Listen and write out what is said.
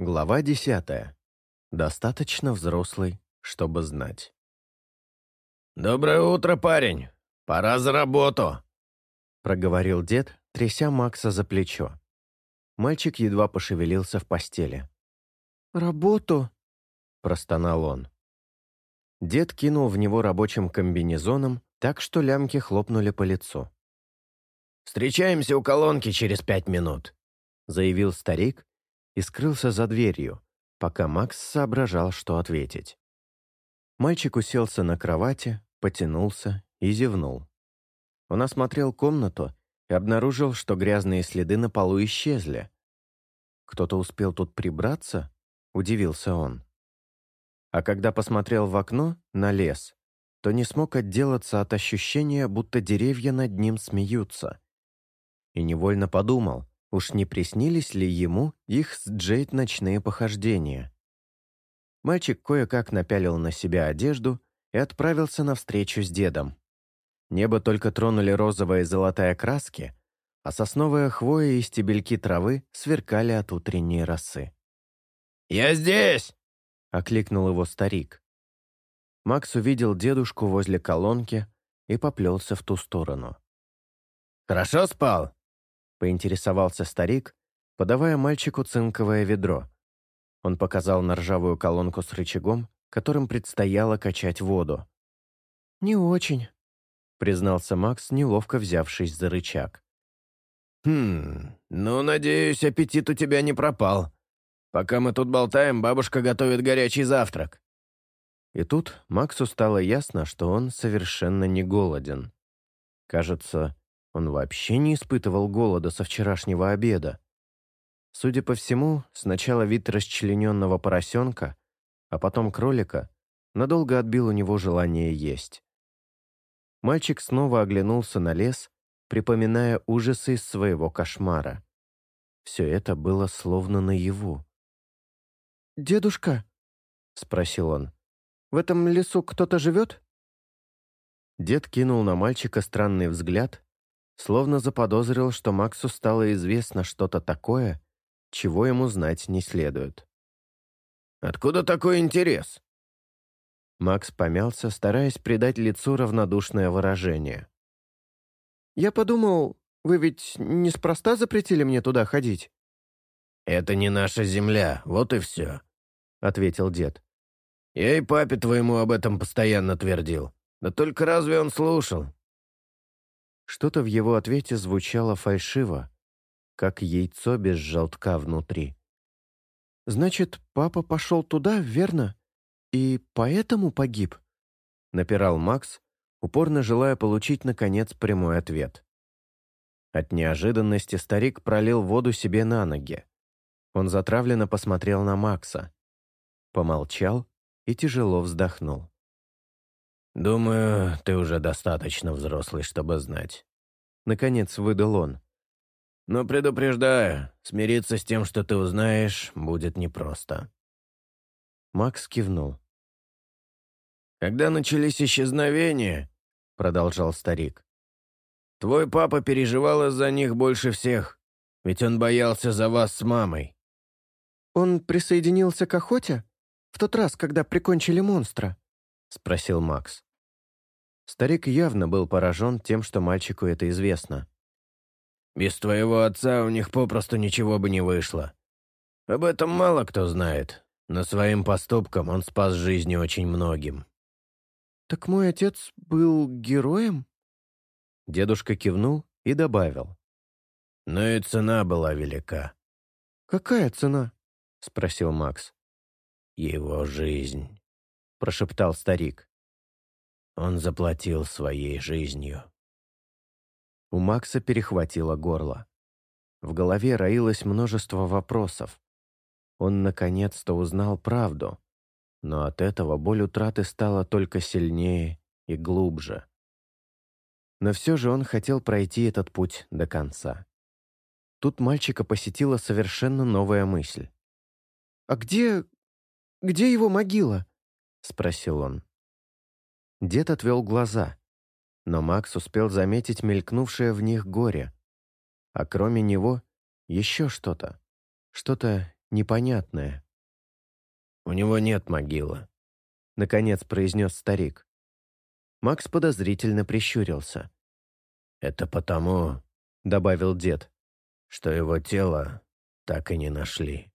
Глава десятая. Достаточно взрослый, чтобы знать. «Доброе утро, парень! Пора за работу!» Проговорил дед, тряся Макса за плечо. Мальчик едва пошевелился в постели. «Работу?» – простонал он. Дед кинул в него рабочим комбинезоном, так что лямки хлопнули по лицу. «Встречаемся у колонки через пять минут», — заявил старик и скрылся за дверью, пока Макс соображал, что ответить. Мальчик уселся на кровати, потянулся и зевнул. Он осмотрел комнату и обнаружил, что грязные следы на полу исчезли. «Кто-то успел тут прибраться?» — удивился он. А когда посмотрел в окно, на лес, то не смог отделаться от ощущения, будто деревья над ним смеются. И невольно подумал, уж не приснились ли ему их с Джейд ночные похождения. Мальчик кое-как напялил на себя одежду и отправился на встречу с дедом. Небо только тронули розовая и золотая краски, а сосновая хвоя и стебельки травы сверкали от утренней росы. «Я здесь!» — окликнул его старик. Макс увидел дедушку возле колонки и поплелся в ту сторону. «Хорошо спал?» — поинтересовался старик, подавая мальчику цинковое ведро. Он показал на ржавую колонку с рычагом, которым предстояло качать воду. «Не очень», — признался Макс, неловко взявшись за рычаг. «Хм, ну, надеюсь, аппетит у тебя не пропал. Пока мы тут болтаем, бабушка готовит горячий завтрак». И тут Максу стало ясно, что он совершенно не голоден. Кажется, он вообще не испытывал голода со вчерашнего обеда. Судя по всему, сначала вид расчлененного поросенка, а потом кролика, надолго отбил у него желание есть. Мальчик снова оглянулся на лес, припоминая ужасы из своего кошмара. Все это было словно наяву. «Дедушка?» — спросил он. «В этом лесу кто-то живет?» Дед кинул на мальчика странный взгляд, словно заподозрил, что Максу стало известно что-то такое, чего ему знать не следует. «Откуда такой интерес?» Макс помялся, стараясь придать лицу равнодушное выражение. «Я подумал, вы ведь неспроста запретили мне туда ходить?» «Это не наша земля, вот и все», — ответил дед. «Я и папе твоему об этом постоянно твердил. Да только разве он слушал?» Что-то в его ответе звучало фальшиво, как яйцо без желтка внутри. «Значит, папа пошел туда, верно? И поэтому погиб?» — напирал Макс, упорно желая получить, наконец, прямой ответ. От неожиданности старик пролил воду себе на ноги. Он затравленно посмотрел на Макса помолчал и тяжело вздохнул. «Думаю, ты уже достаточно взрослый, чтобы знать». Наконец выдал он. «Но предупреждаю, смириться с тем, что ты узнаешь, будет непросто». Макс кивнул. «Когда начались исчезновения», — продолжал старик, «твой папа переживал из-за них больше всех, ведь он боялся за вас с мамой». «Он присоединился к охоте?» В тот раз, когда прикончили монстра?» — спросил Макс. Старик явно был поражен тем, что мальчику это известно. «Без твоего отца у них попросту ничего бы не вышло. Об этом мало кто знает, но своим поступком он спас жизни очень многим». «Так мой отец был героем?» Дедушка кивнул и добавил. «Но и цена была велика». «Какая цена?» — спросил Макс его жизнь», — прошептал старик. «Он заплатил своей жизнью». У Макса перехватило горло. В голове роилось множество вопросов. Он наконец-то узнал правду, но от этого боль утраты стала только сильнее и глубже. Но все же он хотел пройти этот путь до конца. Тут мальчика посетила совершенно новая мысль. «А где где его могила?» — спросил он. Дед отвел глаза, но Макс успел заметить мелькнувшее в них горе. А кроме него еще что-то, что-то непонятное. «У него нет могилы», — наконец произнес старик. Макс подозрительно прищурился. «Это потому», — добавил дед, — «что его тело так и не нашли».